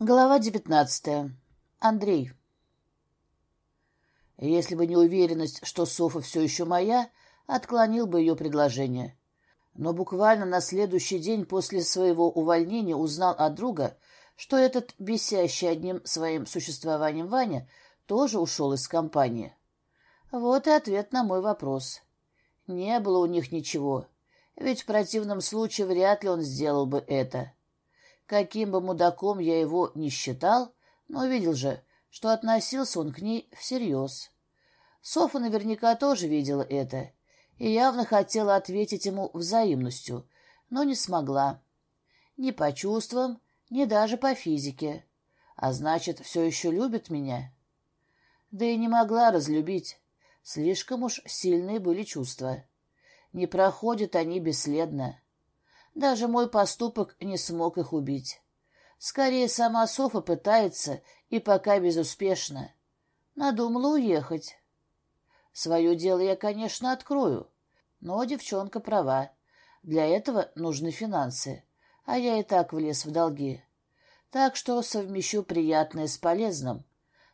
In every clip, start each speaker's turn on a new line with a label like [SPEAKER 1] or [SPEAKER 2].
[SPEAKER 1] Глава девятнадцатая. Андрей. Если бы не уверенность, что Софа все еще моя, отклонил бы ее предложение. Но буквально на следующий день после своего увольнения узнал от друга, что этот бесящий одним своим существованием Ваня тоже ушел из компании. Вот и ответ на мой вопрос. Не было у них ничего, ведь в противном случае вряд ли он сделал бы это. Каким бы мудаком я его не считал, но видел же, что относился он к ней всерьез. Софа наверняка тоже видела это и явно хотела ответить ему взаимностью, но не смогла. Ни по чувствам, ни даже по физике. А значит, все еще любит меня. Да и не могла разлюбить. Слишком уж сильные были чувства. Не проходят они бесследно. Даже мой поступок не смог их убить. Скорее, сама Софа пытается, и пока безуспешно. Надумала уехать. Свое дело я, конечно, открою, но девчонка права. Для этого нужны финансы, а я и так влез в долги. Так что совмещу приятное с полезным.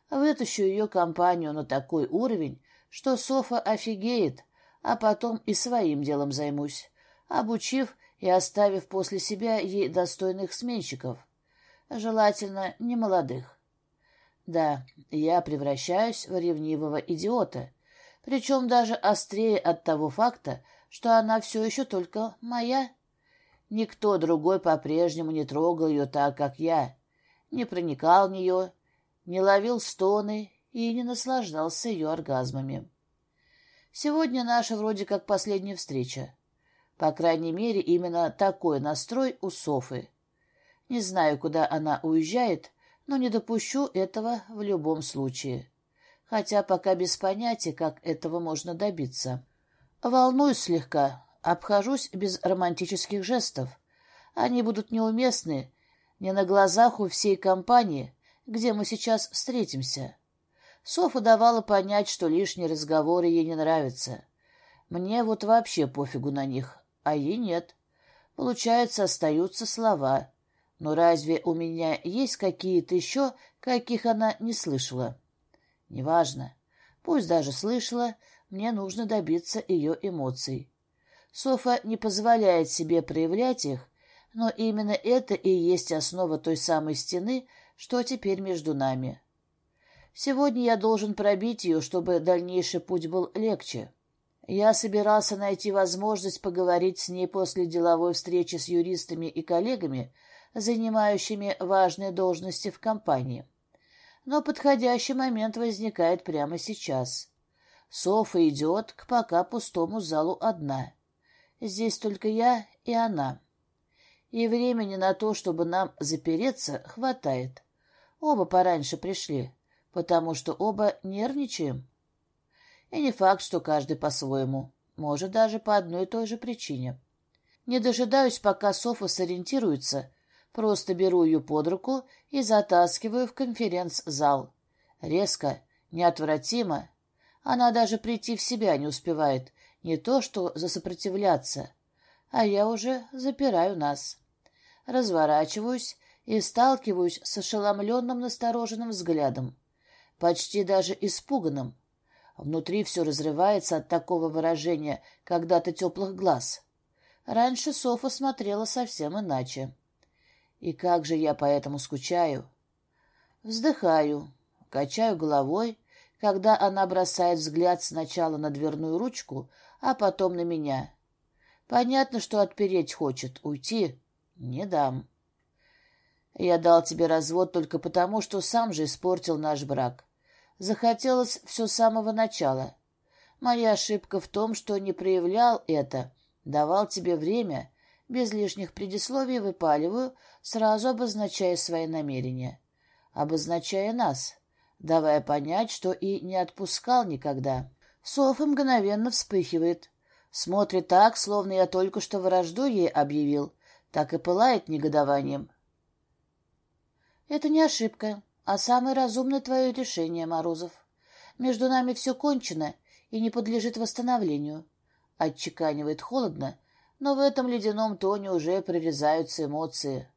[SPEAKER 1] Вытащу ее компанию на такой уровень, что Софа офигеет, а потом и своим делом займусь, обучив и оставив после себя ей достойных сменщиков, желательно немолодых. Да, я превращаюсь в ревнивого идиота, причем даже острее от того факта, что она все еще только моя. Никто другой по-прежнему не трогал ее так, как я, не проникал в нее, не ловил стоны и не наслаждался ее оргазмами. Сегодня наша вроде как последняя встреча. По крайней мере, именно такой настрой у Софы. Не знаю, куда она уезжает, но не допущу этого в любом случае. Хотя пока без понятия, как этого можно добиться. Волнуюсь слегка, обхожусь без романтических жестов. Они будут неуместны не на глазах у всей компании, где мы сейчас встретимся. Софа давала понять, что лишние разговоры ей не нравятся. Мне вот вообще пофигу на них, а ей нет. Получается, остаются слова. Но разве у меня есть какие-то еще, каких она не слышала? Неважно. Пусть даже слышала, мне нужно добиться ее эмоций. Софа не позволяет себе проявлять их, но именно это и есть основа той самой стены, что теперь между нами. Сегодня я должен пробить ее, чтобы дальнейший путь был легче. Я собирался найти возможность поговорить с ней после деловой встречи с юристами и коллегами, занимающими важные должности в компании. Но подходящий момент возникает прямо сейчас. Софа идет к пока пустому залу одна. Здесь только я и она. И времени на то, чтобы нам запереться, хватает. Оба пораньше пришли, потому что оба нервничаем. И не факт, что каждый по-своему. Может, даже по одной и той же причине. Не дожидаюсь, пока Софа сориентируется. Просто беру ее под руку и затаскиваю в конференц-зал. Резко, неотвратимо. Она даже прийти в себя не успевает. Не то, что засопротивляться. А я уже запираю нас. Разворачиваюсь и сталкиваюсь с ошеломленным настороженным взглядом. Почти даже испуганным. Внутри все разрывается от такого выражения когда-то теплых глаз. Раньше Софа смотрела совсем иначе. И как же я по этому скучаю. Вздыхаю, качаю головой, когда она бросает взгляд сначала на дверную ручку, а потом на меня. Понятно, что отпереть хочет, уйти не дам. Я дал тебе развод только потому, что сам же испортил наш брак. Захотелось все с самого начала. Моя ошибка в том, что не проявлял это, давал тебе время, без лишних предисловий выпаливаю, сразу обозначая свои намерения. Обозначая нас, давая понять, что и не отпускал никогда. Софа мгновенно вспыхивает. Смотрит так, словно я только что вражду ей объявил, так и пылает негодованием. Это не ошибка а самое разумное твое решение, Морозов. Между нами все кончено и не подлежит восстановлению. Отчеканивает холодно, но в этом ледяном тоне уже прорезаются эмоции.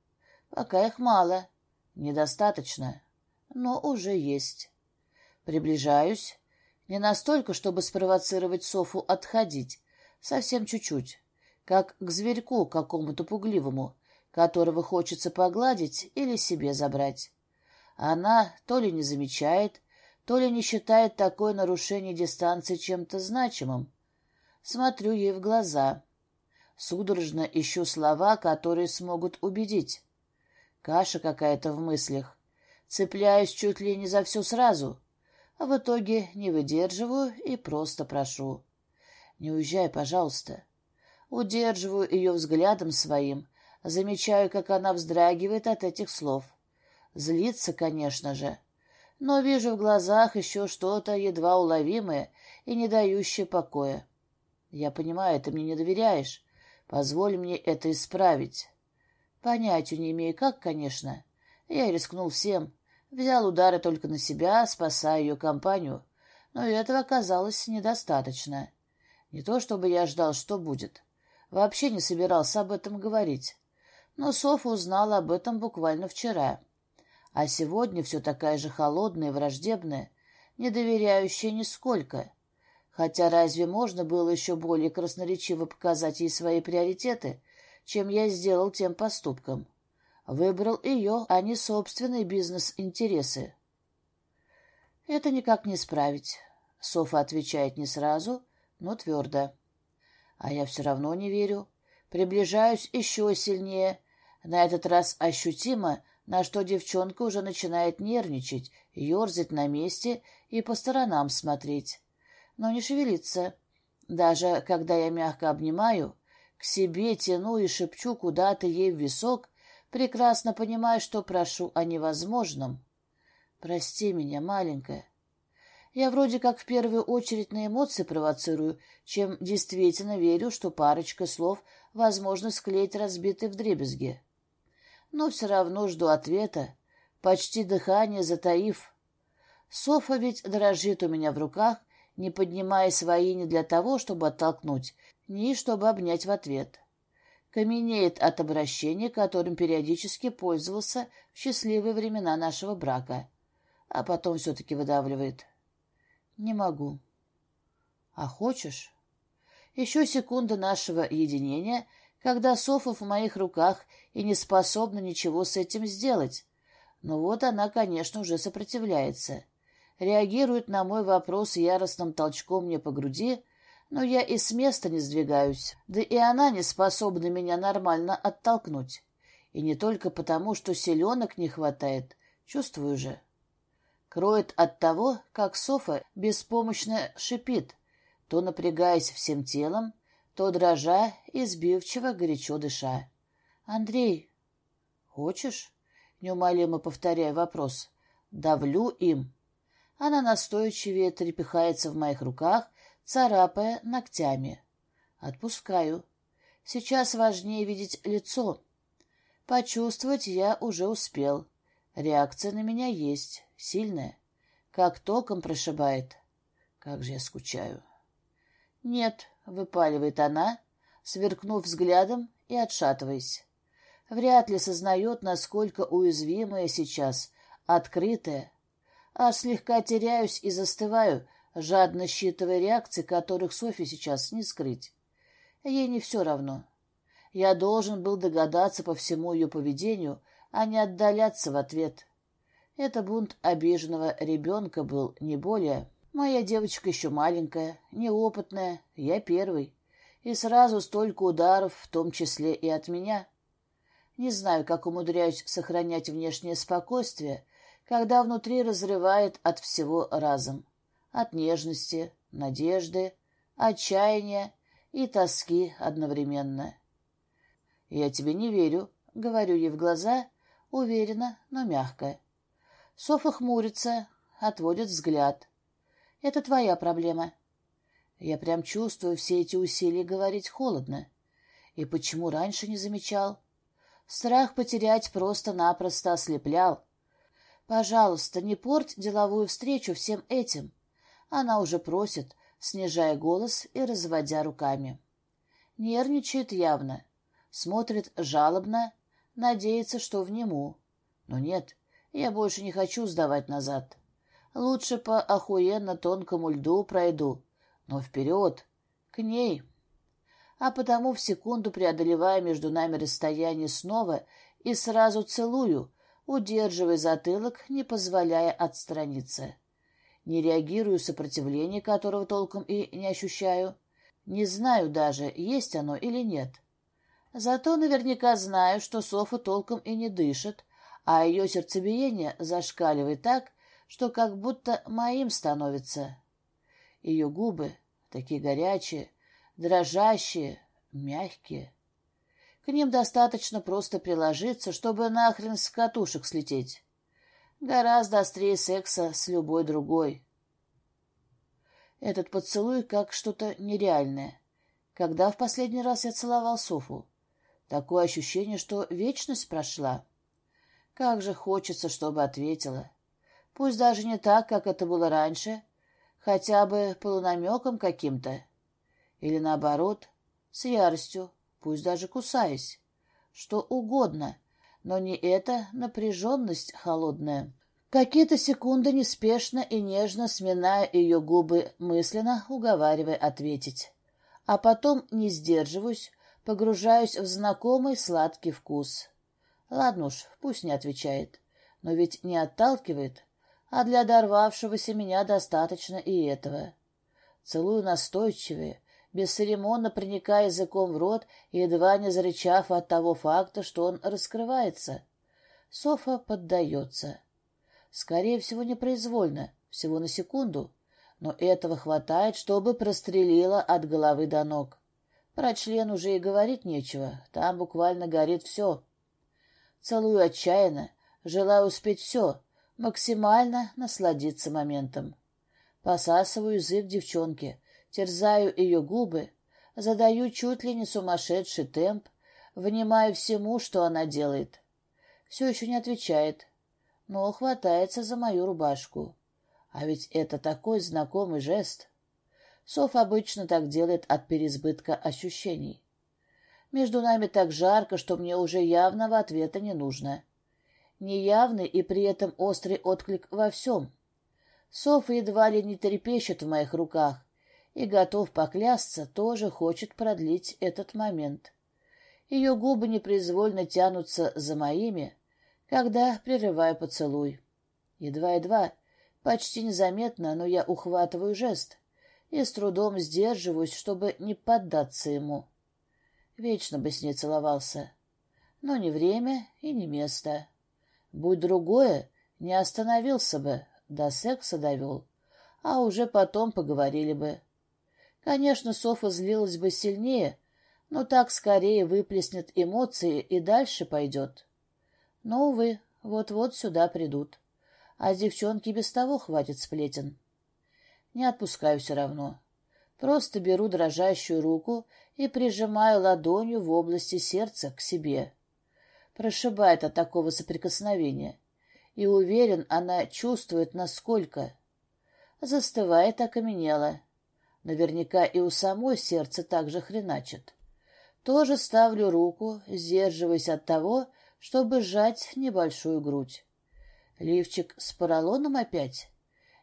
[SPEAKER 1] Пока их мало. Недостаточно, но уже есть. Приближаюсь. Не настолько, чтобы спровоцировать Софу отходить. Совсем чуть-чуть. Как к зверьку какому-то пугливому, которого хочется погладить или себе забрать. Она то ли не замечает, то ли не считает такое нарушение дистанции чем-то значимым. Смотрю ей в глаза. Судорожно ищу слова, которые смогут убедить. Каша какая-то в мыслях. Цепляюсь чуть ли не за все сразу. А в итоге не выдерживаю и просто прошу. Не уезжай, пожалуйста. Удерживаю ее взглядом своим, замечаю, как она вздрагивает от этих слов. Злится, конечно же, но вижу в глазах еще что-то едва уловимое и не дающее покоя. Я понимаю, ты мне не доверяешь, Позволь мне это исправить. Понятия не имею, как, конечно. Я рискнул всем. Взял удары только на себя, спасая ее компанию. Но этого оказалось недостаточно. Не то чтобы я ждал, что будет. Вообще не собирался об этом говорить. Но Софа узнала об этом буквально вчера. А сегодня все такая же холодная и враждебная, не доверяющая нисколько. Хотя разве можно было еще более красноречиво показать ей свои приоритеты, чем я сделал тем поступком? Выбрал ее, а не собственные бизнес-интересы. Это никак не исправить. Софа отвечает не сразу, но твердо. А я все равно не верю. Приближаюсь еще сильнее. На этот раз ощутимо, на что девчонка уже начинает нервничать, ерзать на месте и по сторонам смотреть но не шевелится. Даже когда я мягко обнимаю, к себе тяну и шепчу куда-то ей в висок, прекрасно понимая, что прошу о невозможном. Прости меня, маленькая. Я вроде как в первую очередь на эмоции провоцирую, чем действительно верю, что парочка слов возможно склеить разбитый вдребезги. Но все равно жду ответа, почти дыхание затаив. Софа ведь дрожит у меня в руках, не поднимая свои не для того, чтобы оттолкнуть, ни чтобы обнять в ответ. Каменеет от обращения, которым периодически пользовался в счастливые времена нашего брака, а потом все-таки выдавливает. «Не могу». «А хочешь?» Еще секунда нашего единения, когда Софа в моих руках и не способна ничего с этим сделать. Но вот она, конечно, уже сопротивляется реагирует на мой вопрос яростным толчком мне по груди, но я и с места не сдвигаюсь, да и она не способна меня нормально оттолкнуть. И не только потому, что селенок не хватает, чувствую же. Кроет от того, как Софа беспомощно шипит, то напрягаясь всем телом, то дрожа и сбивчиво горячо дыша. «Андрей, хочешь?» — неумолимо повторяя вопрос. «Давлю им». Она настойчивее трепыхается в моих руках, царапая ногтями. Отпускаю. Сейчас важнее видеть лицо. Почувствовать я уже успел. Реакция на меня есть, сильная. Как током прошибает. Как же я скучаю. «Нет», — выпаливает она, сверкнув взглядом и отшатываясь. Вряд ли сознает, насколько уязвимая сейчас, открытая, а слегка теряюсь и застываю, жадно считывая реакции, которых Софье сейчас не скрыть. Ей не все равно. Я должен был догадаться по всему ее поведению, а не отдаляться в ответ. Это бунт обиженного ребенка был, не более. Моя девочка еще маленькая, неопытная, я первый. И сразу столько ударов, в том числе и от меня. Не знаю, как умудряюсь сохранять внешнее спокойствие, когда внутри разрывает от всего разом. От нежности, надежды, отчаяния и тоски одновременно. «Я тебе не верю», — говорю ей в глаза, уверенно, но мягко. Софа хмурится, отводит взгляд. «Это твоя проблема». Я прям чувствую все эти усилия говорить холодно. И почему раньше не замечал? Страх потерять просто-напросто ослеплял, Пожалуйста, не порть деловую встречу всем этим. Она уже просит, снижая голос и разводя руками. Нервничает явно, смотрит жалобно, надеется, что внему. Но нет, Я больше не хочу сдавать назад. Лучше по охуенно тонкому льду пройду, но вперед, к ней. А потому в секунду преодолевая между нами расстояние снова и сразу целую, удерживая затылок, не позволяя отстраниться. Не реагирую сопротивление, которого толком и не ощущаю. Не знаю даже, есть оно или нет. Зато наверняка знаю, что Софа толком и не дышит, а ее сердцебиение зашкаливает так, что как будто моим становится. Ее губы такие горячие, дрожащие, мягкие. К ним достаточно просто приложиться, чтобы нахрен с катушек слететь. Гораздо острее секса с любой другой. Этот поцелуй как что-то нереальное. Когда в последний раз я целовал Софу? Такое ощущение, что вечность прошла. Как же хочется, чтобы ответила. Пусть даже не так, как это было раньше, хотя бы полунамеком каким-то. Или наоборот, с яростью, пусть даже кусаясь. Что угодно, но не эта напряженность холодная. Какие-то секунды неспешно и нежно сминая ее губы, мысленно уговаривая ответить. А потом не сдерживаюсь, погружаюсь в знакомый сладкий вкус. Ладно уж, пусть не отвечает. Но ведь не отталкивает, а для дорвавшегося меня достаточно и этого. Целую настойчивее, бесцеремонно проникая языком в рот, едва не зарычав от того факта, что он раскрывается. Софа поддается. Скорее всего, непроизвольно, всего на секунду, но этого хватает, чтобы прострелило от головы до ног. Про член уже и говорить нечего, там буквально горит все. Целую отчаянно, желаю успеть все, максимально насладиться моментом. Посасываю язык девчонки, терзаю ее губы, задаю чуть ли не сумасшедший темп, внимаю всему, что она делает. Все еще не отвечает, но хватается за мою рубашку. А ведь это такой знакомый жест. Соф обычно так делает от переизбытка ощущений. Между нами так жарко, что мне уже явного ответа не нужно. Неявный и при этом острый отклик во всем. Софа едва ли не трепещет в моих руках и, готов поклясться, тоже хочет продлить этот момент. Ее губы непроизвольно тянутся за моими, когда прерываю поцелуй. Едва-едва, почти незаметно, но я ухватываю жест и с трудом сдерживаюсь, чтобы не поддаться ему. Вечно бы с ней целовался. Но не время и не место. Будь другое, не остановился бы, до секса довел, а уже потом поговорили бы. Конечно, Софа злилась бы сильнее, но так скорее выплеснет эмоции и дальше пойдет. Но, увы, вот-вот сюда придут. А девчонки без того хватит сплетен. Не отпускаю все равно. Просто беру дрожащую руку и прижимаю ладонью в области сердца к себе. Прошибает от такого соприкосновения. И уверен, она чувствует, насколько. Застывает окаменело. Наверняка и у самой сердце так же хреначит. Тоже ставлю руку, сдерживаясь от того, чтобы сжать небольшую грудь. Лифчик с поролоном опять?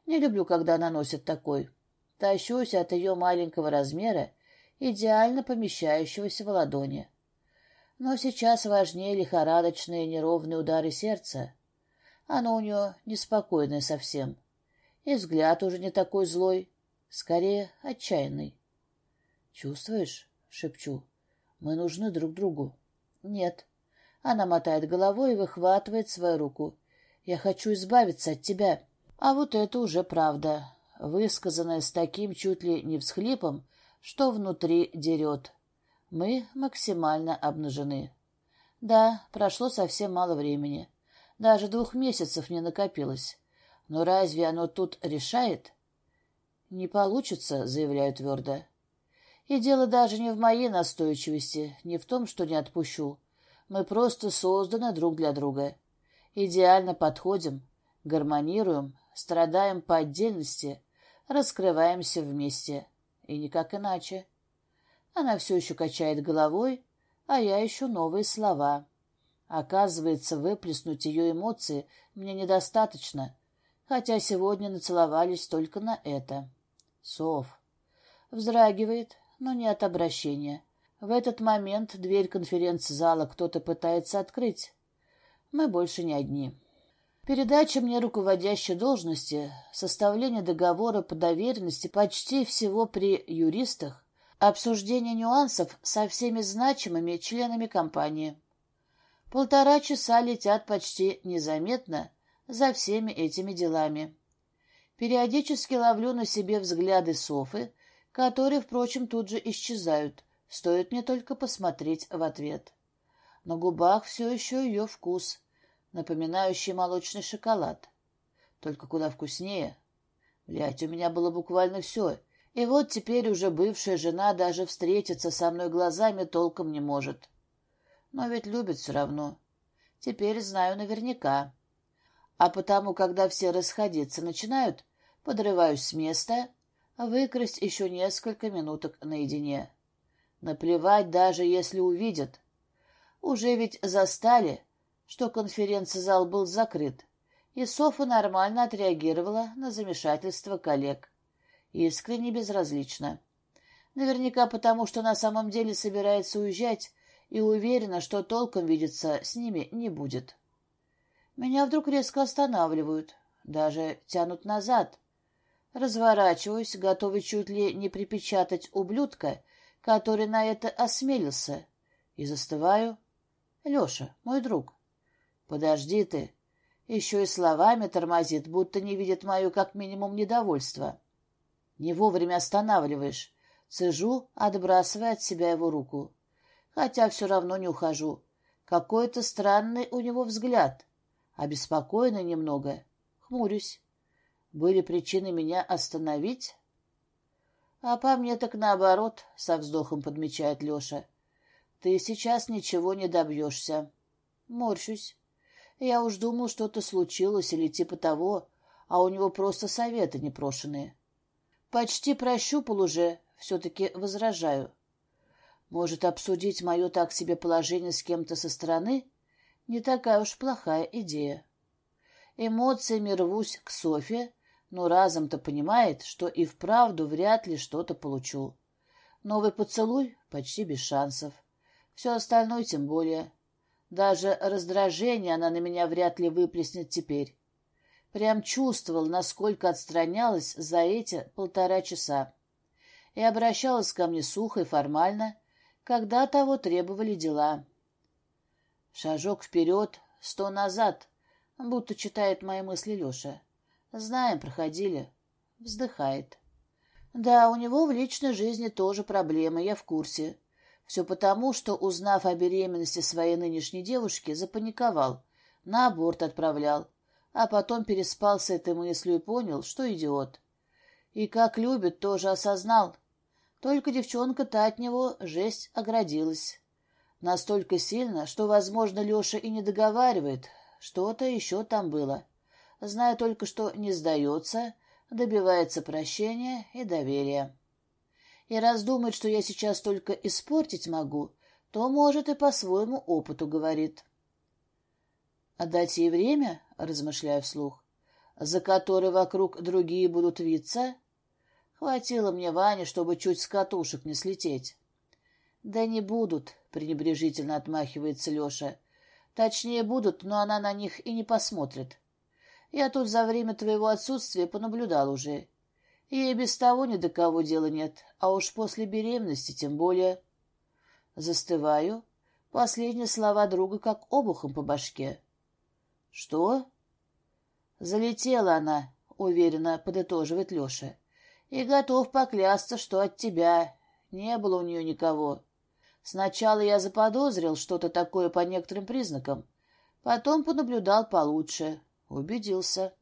[SPEAKER 1] Не люблю, когда наносят такой. Тащусь от ее маленького размера, идеально помещающегося в ладони. Но сейчас важнее лихорадочные неровные удары сердца. Оно у нее неспокойное совсем. И взгляд уже не такой злой, скорее отчаянный. «Чувствуешь?» — шепчу. «Мы нужны друг другу». «Нет». Она мотает головой и выхватывает свою руку. «Я хочу избавиться от тебя». А вот это уже правда, высказанная с таким чуть ли не всхлипом, что внутри дерет. Мы максимально обнажены. Да, прошло совсем мало времени. Даже двух месяцев не накопилось. Но разве оно тут решает? Не получится, заявляю твердо. И дело даже не в моей настойчивости, не в том, что не отпущу. Мы просто созданы друг для друга. Идеально подходим, гармонируем, страдаем по отдельности, раскрываемся вместе. И никак иначе. Она все еще качает головой, а я ищу новые слова. Оказывается, выплеснуть ее эмоции мне недостаточно, хотя сегодня нацеловались только на это. Сов. Вздрагивает, но не от обращения. В этот момент дверь конференц-зала кто-то пытается открыть. Мы больше не одни. Передача мне руководящей должности, составление договора по доверенности почти всего при юристах, обсуждение нюансов со всеми значимыми членами компании. Полтора часа летят почти незаметно за всеми этими делами. Периодически ловлю на себе взгляды Софы, которые, впрочем, тут же исчезают, стоит мне только посмотреть в ответ. На губах все еще ее вкус — напоминающий молочный шоколад. Только куда вкуснее. Блядь, у меня было буквально все. И вот теперь уже бывшая жена даже встретиться со мной глазами толком не может. Но ведь любит все равно. Теперь знаю наверняка. А потому, когда все расходиться начинают, подрываюсь с места, выкрасть еще несколько минуток наедине. Наплевать, даже если увидят. Уже ведь застали, что конференц-зал был закрыт, и Софа нормально отреагировала на замешательство коллег. Искренне безразлично. Наверняка потому, что на самом деле собирается уезжать и уверена, что толком видеться с ними не будет. Меня вдруг резко останавливают, даже тянут назад. Разворачиваюсь, готовый чуть ли не припечатать ублюдка, который на это осмелился, и застываю. Леша, мой друг. «Подожди ты!» Еще и словами тормозит, будто не видит мою как минимум недовольство. Не вовремя останавливаешь. Цежу, отбрасывая от себя его руку. Хотя все равно не ухожу. Какой-то странный у него взгляд. Обеспокоенный немного. Хмурюсь. Были причины меня остановить? А по мне так наоборот, со вздохом подмечает Леша. Ты сейчас ничего не добьешься. Морщусь. Я уж думал, что-то случилось или типа того, а у него просто советы непрошенные. Почти прощупал уже, все-таки возражаю. Может, обсудить мое так себе положение с кем-то со стороны? Не такая уж плохая идея. Эмоциями рвусь к Софе, но разом-то понимает, что и вправду вряд ли что-то получу. Новый поцелуй почти без шансов. Все остальное тем более. Даже раздражение она на меня вряд ли выплеснет теперь. Прям чувствовал, насколько отстранялась за эти полтора часа. И обращалась ко мне сухо и формально, когда того требовали дела. Шажок вперед, сто назад, будто читает мои мысли Леша. Знаем, проходили. Вздыхает. Да, у него в личной жизни тоже проблемы, я в курсе. Все потому, что, узнав о беременности своей нынешней девушки, запаниковал, на аборт отправлял, а потом переспал с этой мыслью и понял, что идиот. И как любит, тоже осознал. Только девчонка-то от него жесть оградилась. Настолько сильно, что, возможно, Леша и не договаривает. Что-то еще там было. Зная только, что не сдается, добивается прощения и доверия и раз думает, что я сейчас только испортить могу, то, может, и по своему опыту говорит. «Отдать ей время?» — размышляю вслух. «За которой вокруг другие будут виться?» Хватило мне Вани, чтобы чуть с катушек не слететь. «Да не будут», — пренебрежительно отмахивается Леша. «Точнее, будут, но она на них и не посмотрит. Я тут за время твоего отсутствия понаблюдал уже. Ей без того ни до кого дела нет, а уж после беременности тем более. Застываю. Последние слова друга как обухом по башке. — Что? — Залетела она, — уверенно подытоживает Леша. — И готов поклясться, что от тебя. Не было у нее никого. Сначала я заподозрил что-то такое по некоторым признакам. Потом понаблюдал получше. Убедился.